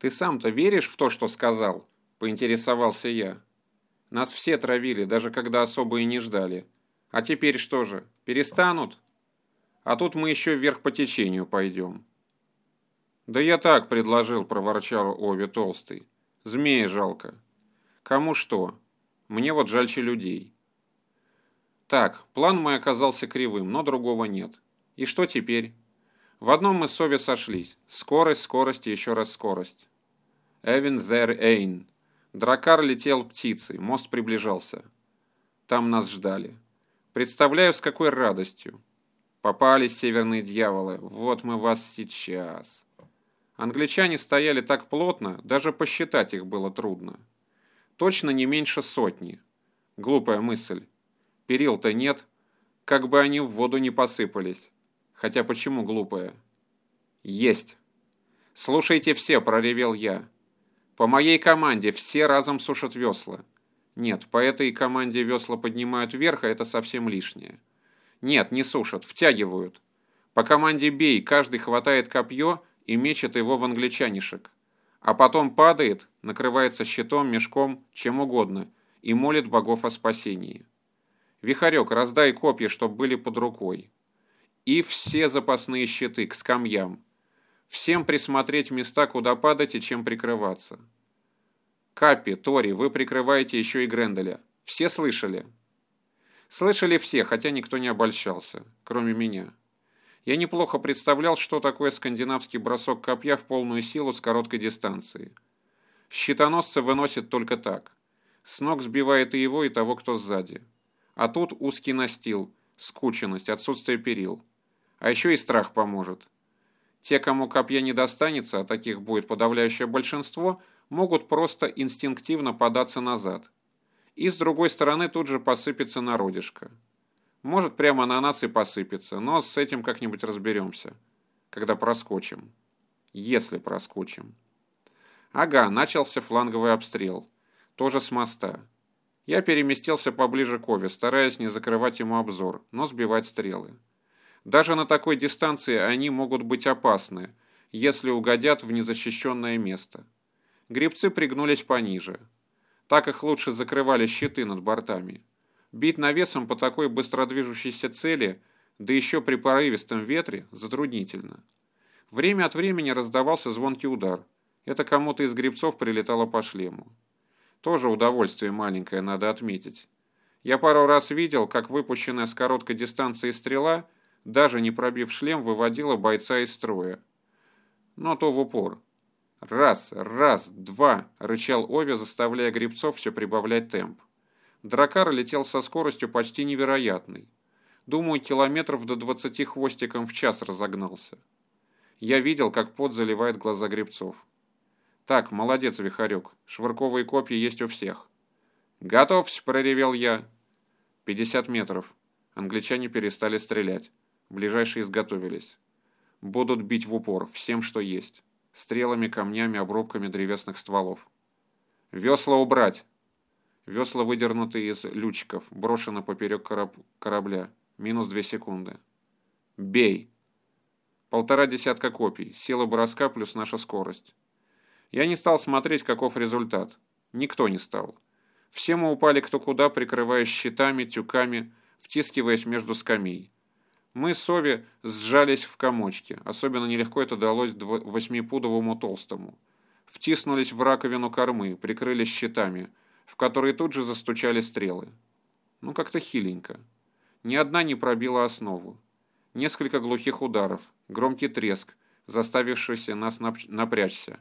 «Ты сам-то веришь в то, что сказал?» – поинтересовался я. «Нас все травили, даже когда особо и не ждали. А теперь что же, перестанут? А тут мы еще вверх по течению пойдем». «Да я так предложил», – проворчал Ови Толстый. «Змея жалко». «Кому что? Мне вот жальче людей». Так, план мой оказался кривым, но другого нет. И что теперь? В одном мы с Ови сошлись. Скорость, скорость и еще раз скорость. Эвен there Эйн. Дракар летел птицей, мост приближался. Там нас ждали. Представляю, с какой радостью. Попались северные дьяволы. Вот мы вас сейчас. Англичане стояли так плотно, даже посчитать их было трудно. Точно не меньше сотни. Глупая мысль. Перил-то нет, как бы они в воду не посыпались. Хотя почему глупая? Есть. Слушайте все, проревел я. По моей команде все разом сушат весла. Нет, по этой команде весла поднимают вверх, а это совсем лишнее. Нет, не сушат, втягивают. По команде бей, каждый хватает копье и мечет его в англичанишек. А потом падает, накрывается щитом, мешком, чем угодно, и молит богов о спасении. Вихарек, раздай копья, чтоб были под рукой. И все запасные щиты к скамьям. Всем присмотреть места, куда падать и чем прикрываться. Капи, Тори, вы прикрываете еще и Гренделя. Все слышали? Слышали все, хотя никто не обольщался, кроме меня. Я неплохо представлял, что такое скандинавский бросок копья в полную силу с короткой дистанции. Щитоносцы выносят только так. С ног сбивает и его, и того, кто сзади. А тут узкий настил, скученность, отсутствие перил. А еще и страх поможет. Те, кому копья не достанется, а таких будет подавляющее большинство, могут просто инстинктивно податься назад. И с другой стороны тут же посыпется народишко. Может, прямо на нас и посыпется, но с этим как-нибудь разберемся, когда проскочим. Если проскочим. Ага, начался фланговый обстрел. Тоже с моста. Я переместился поближе к Ове, стараясь не закрывать ему обзор, но сбивать стрелы. Даже на такой дистанции они могут быть опасны, если угодят в незащищенное место. Гребцы пригнулись пониже. Так их лучше закрывали щиты над бортами. Бить навесом по такой быстродвижущейся цели, да еще при порывистом ветре, затруднительно. Время от времени раздавался звонкий удар. Это кому-то из гребцов прилетало по шлему. Тоже удовольствие маленькое, надо отметить. Я пару раз видел, как выпущенная с короткой дистанции стрела, даже не пробив шлем, выводила бойца из строя. Но то в упор. «Раз, раз, два!» – рычал Ови, заставляя гребцов все прибавлять темп. Дракар летел со скоростью почти невероятной. Думаю, километров до 20 хвостиком в час разогнался. Я видел, как пот заливает глаза гребцов. Так, молодец, Вихарек, швырковые копья есть у всех. «Готовься!» – проревел я. 50 метров. Англичане перестали стрелять. Ближайшие изготовились. Будут бить в упор, всем, что есть. Стрелами, камнями, обрубками древесных стволов. «Весла убрать!» Весла выдернуты из лючиков, брошены поперек кораб корабля. Минус две секунды. Бей. Полтора десятка копий. Сила броска плюс наша скорость. Я не стал смотреть, каков результат. Никто не стал. Все мы упали кто куда, прикрываясь щитами, тюками, втискиваясь между скамей. Мы с Ови сжались в комочки. Особенно нелегко это далось восьмипудовому толстому. Втиснулись в раковину кормы, прикрылись щитами – в которые тут же застучали стрелы. Ну, как-то хиленько. Ни одна не пробила основу. Несколько глухих ударов, громкий треск, заставившийся нас напрячься.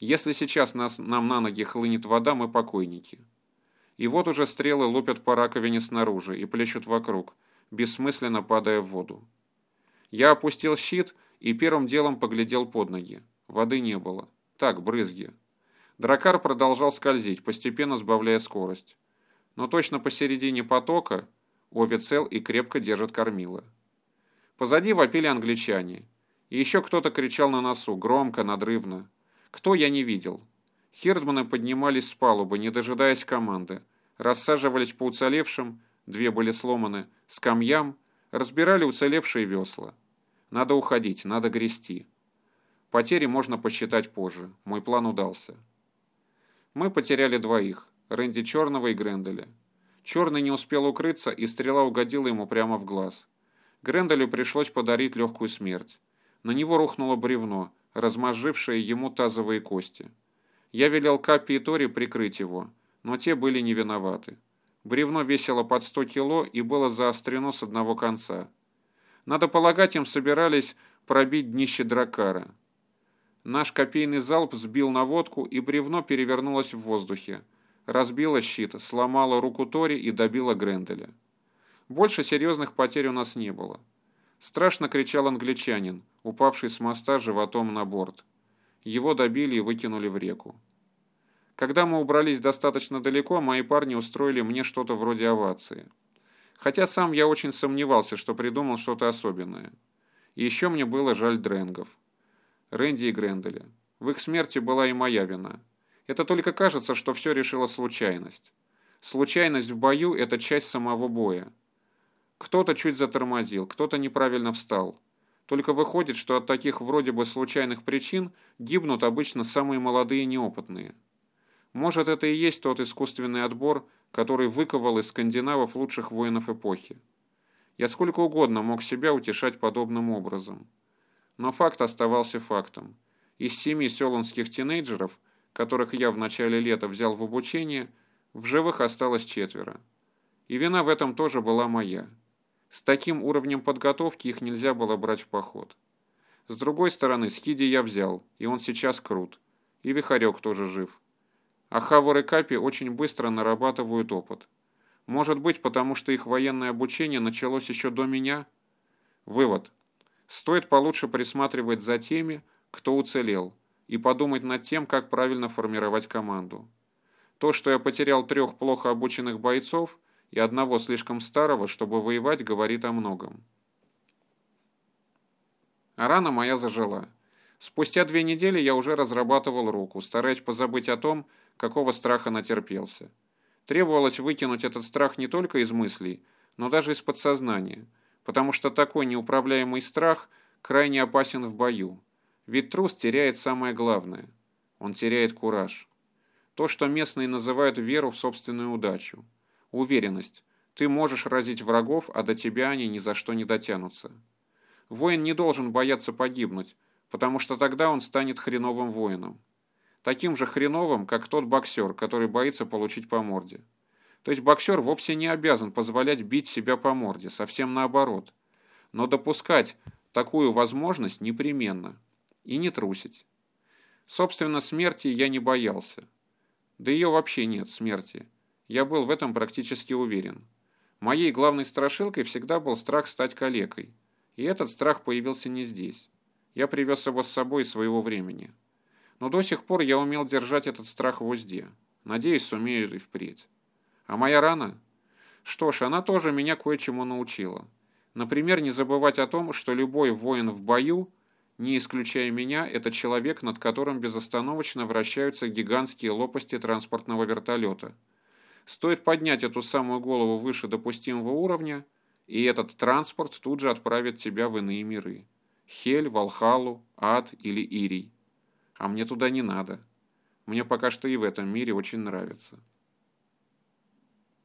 Если сейчас нас, нам на ноги хлынет вода, мы покойники. И вот уже стрелы лупят по раковине снаружи и плещут вокруг, бессмысленно падая в воду. Я опустил щит и первым делом поглядел под ноги. Воды не было. Так, брызги. Дракар продолжал скользить, постепенно сбавляя скорость. Но точно посередине потока Ови цел и крепко держит кормила. Позади вопили англичане. И еще кто-то кричал на носу, громко, надрывно. Кто, я не видел. Хирдманы поднимались с палубы, не дожидаясь команды. Рассаживались по уцелевшим, две были сломаны, скамьям, разбирали уцелевшие весла. Надо уходить, надо грести. Потери можно посчитать позже. Мой план удался. Мы потеряли двоих. Рэнди Черного и Гренделя. Черный не успел укрыться, и стрела угодила ему прямо в глаз. Гренделю пришлось подарить легкую смерть. На него рухнуло бревно, размозжившее ему тазовые кости. Я велел Каппи и Тори прикрыть его, но те были не виноваты. Бревно весило под 100 кило и было заострено с одного конца. Надо полагать, им собирались пробить днище дракара. Наш копейный залп сбил наводку, и бревно перевернулось в воздухе. Разбило щит, сломало руку Тори и добило Гренделя. Больше серьезных потерь у нас не было. Страшно кричал англичанин, упавший с моста животом на борт. Его добили и выкинули в реку. Когда мы убрались достаточно далеко, мои парни устроили мне что-то вроде овации. Хотя сам я очень сомневался, что придумал что-то особенное. И еще мне было жаль дренгов. Рэнди и Гренделя. В их смерти была и моя вина. Это только кажется, что все решила случайность. Случайность в бою – это часть самого боя. Кто-то чуть затормозил, кто-то неправильно встал. Только выходит, что от таких вроде бы случайных причин гибнут обычно самые молодые неопытные. Может, это и есть тот искусственный отбор, который выковал из скандинавов лучших воинов эпохи. Я сколько угодно мог себя утешать подобным образом. Но факт оставался фактом. Из семи селонских тинейджеров, которых я в начале лета взял в обучение, в живых осталось четверо. И вина в этом тоже была моя. С таким уровнем подготовки их нельзя было брать в поход. С другой стороны, Скиди я взял, и он сейчас крут. И Вихарек тоже жив. А Хавар и Капи очень быстро нарабатывают опыт. Может быть, потому что их военное обучение началось еще до меня? Вывод. Стоит получше присматривать за теми, кто уцелел, и подумать над тем, как правильно формировать команду. То, что я потерял трех плохо обученных бойцов, и одного слишком старого, чтобы воевать, говорит о многом. А рана моя зажила. Спустя две недели я уже разрабатывал руку, стараясь позабыть о том, какого страха натерпелся. Требовалось выкинуть этот страх не только из мыслей, но даже из подсознания, потому что такой неуправляемый страх крайне опасен в бою. Ведь трус теряет самое главное. Он теряет кураж. То, что местные называют веру в собственную удачу. Уверенность. Ты можешь разить врагов, а до тебя они ни за что не дотянутся. Воин не должен бояться погибнуть, потому что тогда он станет хреновым воином. Таким же хреновым, как тот боксер, который боится получить по морде. То есть боксер вовсе не обязан позволять бить себя по морде, совсем наоборот. Но допускать такую возможность непременно. И не трусить. Собственно, смерти я не боялся. Да ее вообще нет, смерти. Я был в этом практически уверен. Моей главной страшилкой всегда был страх стать калекой. И этот страх появился не здесь. Я привез его с собой из своего времени. Но до сих пор я умел держать этот страх в узде. Надеюсь, сумею и впредь. А моя рана? Что ж, она тоже меня кое-чему научила. Например, не забывать о том, что любой воин в бою, не исключая меня, это человек, над которым безостановочно вращаются гигантские лопасти транспортного вертолета – Стоит поднять эту самую голову выше допустимого уровня, и этот транспорт тут же отправит тебя в иные миры. Хель, Валхалу, Ад или Ирий. А мне туда не надо. Мне пока что и в этом мире очень нравится.